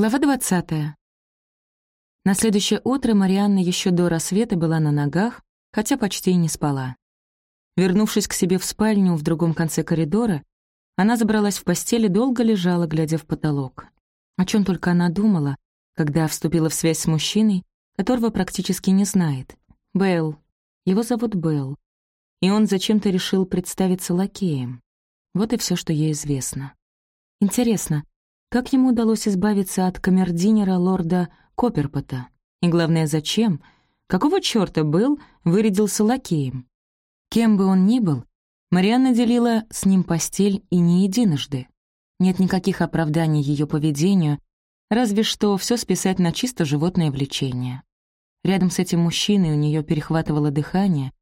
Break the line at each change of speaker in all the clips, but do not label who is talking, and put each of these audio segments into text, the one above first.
Глава 20. На следующее утро Марианна еще до рассвета была на ногах, хотя почти и не спала. Вернувшись к себе в спальню в другом конце коридора, она забралась в постель и долго лежала, глядя в потолок. О чем только она думала, когда вступила в связь с мужчиной, которого практически не знает. Белл. Его зовут Белл. И он зачем-то решил представиться лакеем. Вот и все, что ей известно. Интересно, как ему удалось избавиться от камердинера лорда Копперпота? И главное, зачем? Какого чёрта был вырядился лакеем? Кем бы он ни был, Марианна делила с ним постель и не единожды. Нет никаких оправданий ее поведению, разве что все списать на чисто животное влечение. Рядом с этим мужчиной у нее перехватывало дыхание,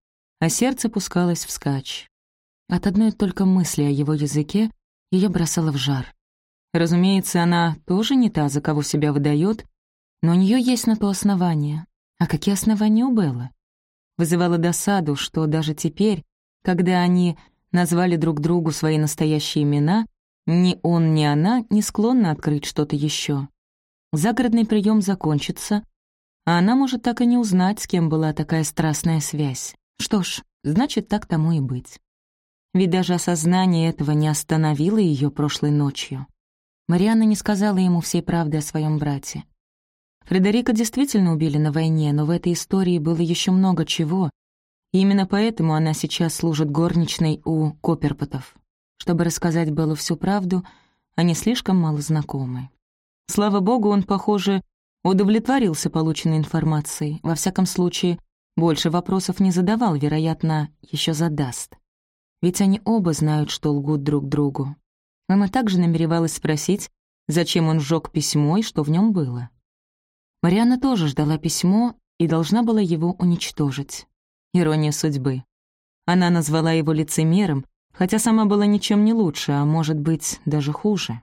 а сердце пускалось вскачь. От одной только мысли о его языке ее бросало в жар. Разумеется, она тоже не та, за кого себя выдает, но у нее есть на то основания. А какие основания у Беллы? Вызывало досаду, что даже теперь, когда они назвали друг другу свои настоящие имена, ни он, ни она не склонны открыть что-то еще. Загородный прием закончится, а она может так и не узнать, с кем была такая страстная связь. Что ж, значит, так тому и быть. Ведь даже осознание этого не остановило ее прошлой ночью. Марианна не сказала ему всей правды о своем брате. Фредерика действительно убили на войне, но в этой истории было еще много чего, и именно поэтому она сейчас служит горничной у Копперпотов. Чтобы рассказать Беллу всю правду, они слишком мало знакомы. Слава богу, он, похоже, удовлетворился полученной информацией. Во всяком случае, больше вопросов не задавал, вероятно, еще задаст. Ведь они оба знают, что лгут друг другу. Мама также намеревалась спросить, зачем он сжег письмо и что в нем было. Марианна тоже ждала письмо и должна была его уничтожить. Ирония судьбы. Она назвала его лицемером, хотя сама была ничем не лучше, а может быть, даже хуже.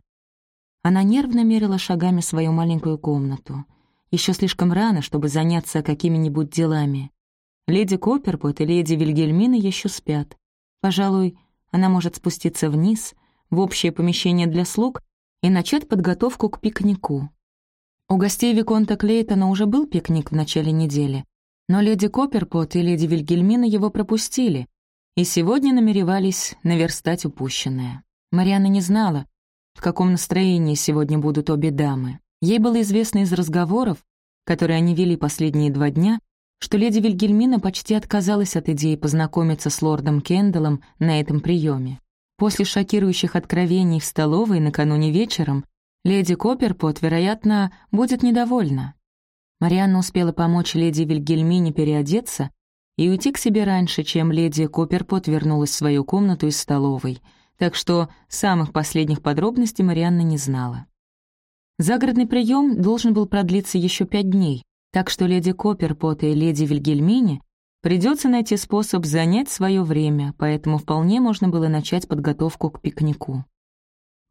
Она нервно мерила шагами свою маленькую комнату. Еще слишком рано, чтобы заняться какими-нибудь делами. Леди Копперпот и леди Вильгельмина еще спят. Пожалуй, она может спуститься вниз — в общее помещение для слуг и начать подготовку к пикнику. У гостей Виконта Клейтона уже был пикник в начале недели, но леди Копперпот и леди Вильгельмина его пропустили и сегодня намеревались наверстать упущенное. Мариана не знала, в каком настроении сегодня будут обе дамы. Ей было известно из разговоров, которые они вели последние два дня, что леди Вильгельмина почти отказалась от идеи познакомиться с лордом Кендаллом на этом приеме. После шокирующих откровений в столовой накануне вечером леди Копперпот, вероятно, будет недовольна. Марианна успела помочь леди Вильгельмине переодеться и уйти к себе раньше, чем леди Копперпот вернулась в свою комнату из столовой, так что самых последних подробностей Марианна не знала. Загородный прием должен был продлиться еще пять дней, так что леди Копперпот и леди Вильгельмине Придется найти способ занять свое время, поэтому вполне можно было начать подготовку к пикнику.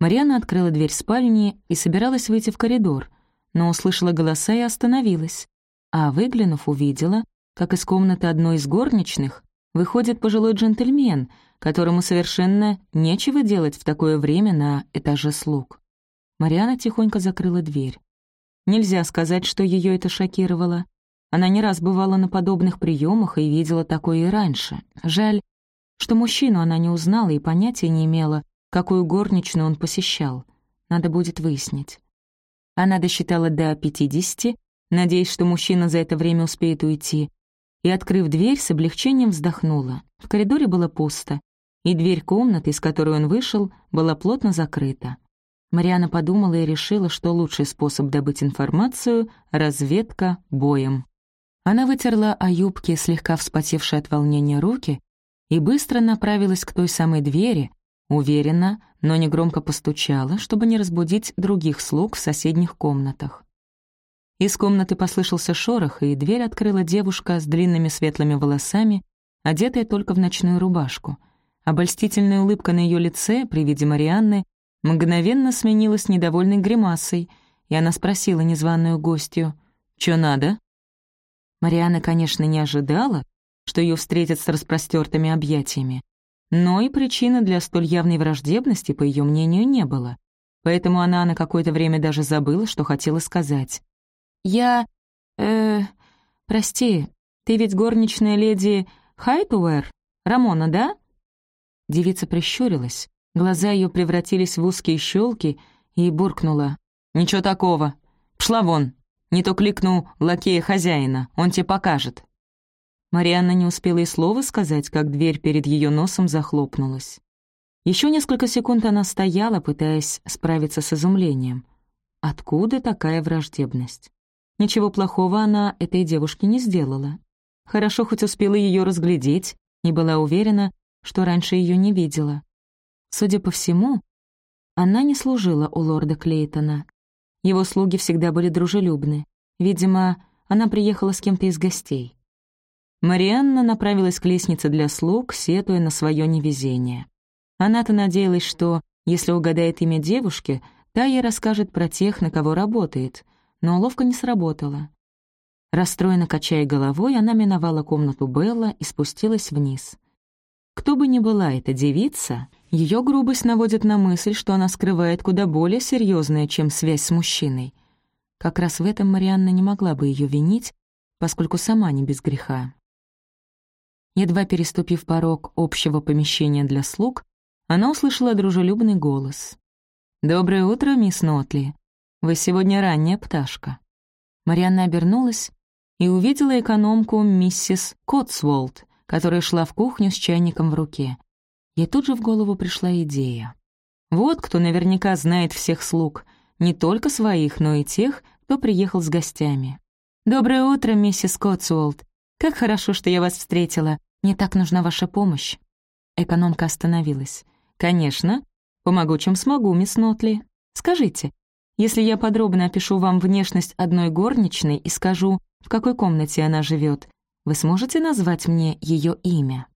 Мариана открыла дверь спальни и собиралась выйти в коридор, но услышала голоса и остановилась. А выглянув, увидела, как из комнаты одной из горничных выходит пожилой джентльмен, которому совершенно нечего делать в такое время на этаже слуг. Мариана тихонько закрыла дверь. Нельзя сказать, что ее это шокировало. Она не раз бывала на подобных приемах и видела такое и раньше. Жаль, что мужчину она не узнала и понятия не имела, какую горничную он посещал. Надо будет выяснить. Она досчитала до пятидесяти, надеясь, что мужчина за это время успеет уйти, и, открыв дверь, с облегчением вздохнула. В коридоре было пусто, и дверь комнаты, из которой он вышел, была плотно закрыта. Мариана подумала и решила, что лучший способ добыть информацию — разведка боем. Она вытерла о юбке слегка вспотевшие от волнения руки и быстро направилась к той самой двери, уверенно, но негромко постучала, чтобы не разбудить других слуг в соседних комнатах. Из комнаты послышался шорох, и дверь открыла девушка с длинными светлыми волосами, одетая только в ночную рубашку. Обольстительная улыбка на ее лице при виде Марианны мгновенно сменилась недовольной гримасой, и она спросила незваную гостью, «Чё надо?» Мариана, конечно, не ожидала, что ее встретят с распростертыми объятиями. Но и причины для столь явной враждебности, по ее мнению, не было. поэтому она на какое-то время даже забыла, что хотела сказать. «Я... э... прости, ты ведь горничная леди Хайтуэр? Рамона, да?» Девица прищурилась, глаза ее превратились в узкие щелки и буркнула. «Ничего такого. Пшла вон. Не то кликну лакея хозяина, он тебе покажет». Марианна не успела и слова сказать, как дверь перед ее носом захлопнулась. Еще несколько секунд она стояла, пытаясь справиться с изумлением. Откуда такая враждебность? Ничего плохого она этой девушке не сделала. Хорошо хоть успела ее разглядеть и была уверена, что раньше ее не видела. Судя по всему, она не служила у лорда Клейтона. Его слуги всегда были дружелюбны. Видимо, она приехала с кем-то из гостей. Марианна направилась к лестнице для слуг, сетуя на свое невезение. Она-то надеялась, что, если угадает имя девушки, та ей расскажет про тех, на кого работает, но ловко не сработало. Расстроенно качая головой, она миновала комнату Белла и спустилась вниз. Кто бы ни была эта девица, ее грубость наводит на мысль, что она скрывает куда более серьезное, чем связь с мужчиной. Как раз в этом Марианна не могла бы ее винить, поскольку сама не без греха. Едва переступив порог общего помещения для слуг, она услышала дружелюбный голос. «Доброе утро, мисс Нотли. Вы сегодня ранняя пташка». Марианна обернулась и увидела экономку миссис Котсволд, которая шла в кухню с чайником в руке. Ей тут же в голову пришла идея. Вот кто наверняка знает всех слуг, не только своих, но и тех, кто приехал с гостями. «Доброе утро, миссис Котсуолт. Как хорошо, что я вас встретила. Мне так нужна ваша помощь». Экономка остановилась. «Конечно. Помогу, чем смогу, мисс Нотли. Скажите, если я подробно опишу вам внешность одной горничной и скажу, в какой комнате она живет, вы сможете назвать мне ее имя?»